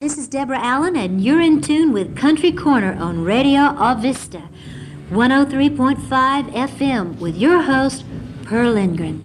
This is Deborah Allen, and you're in tune with Country Corner on Radio Avista, 103.5 FM, with your host, Pearl Lindgren.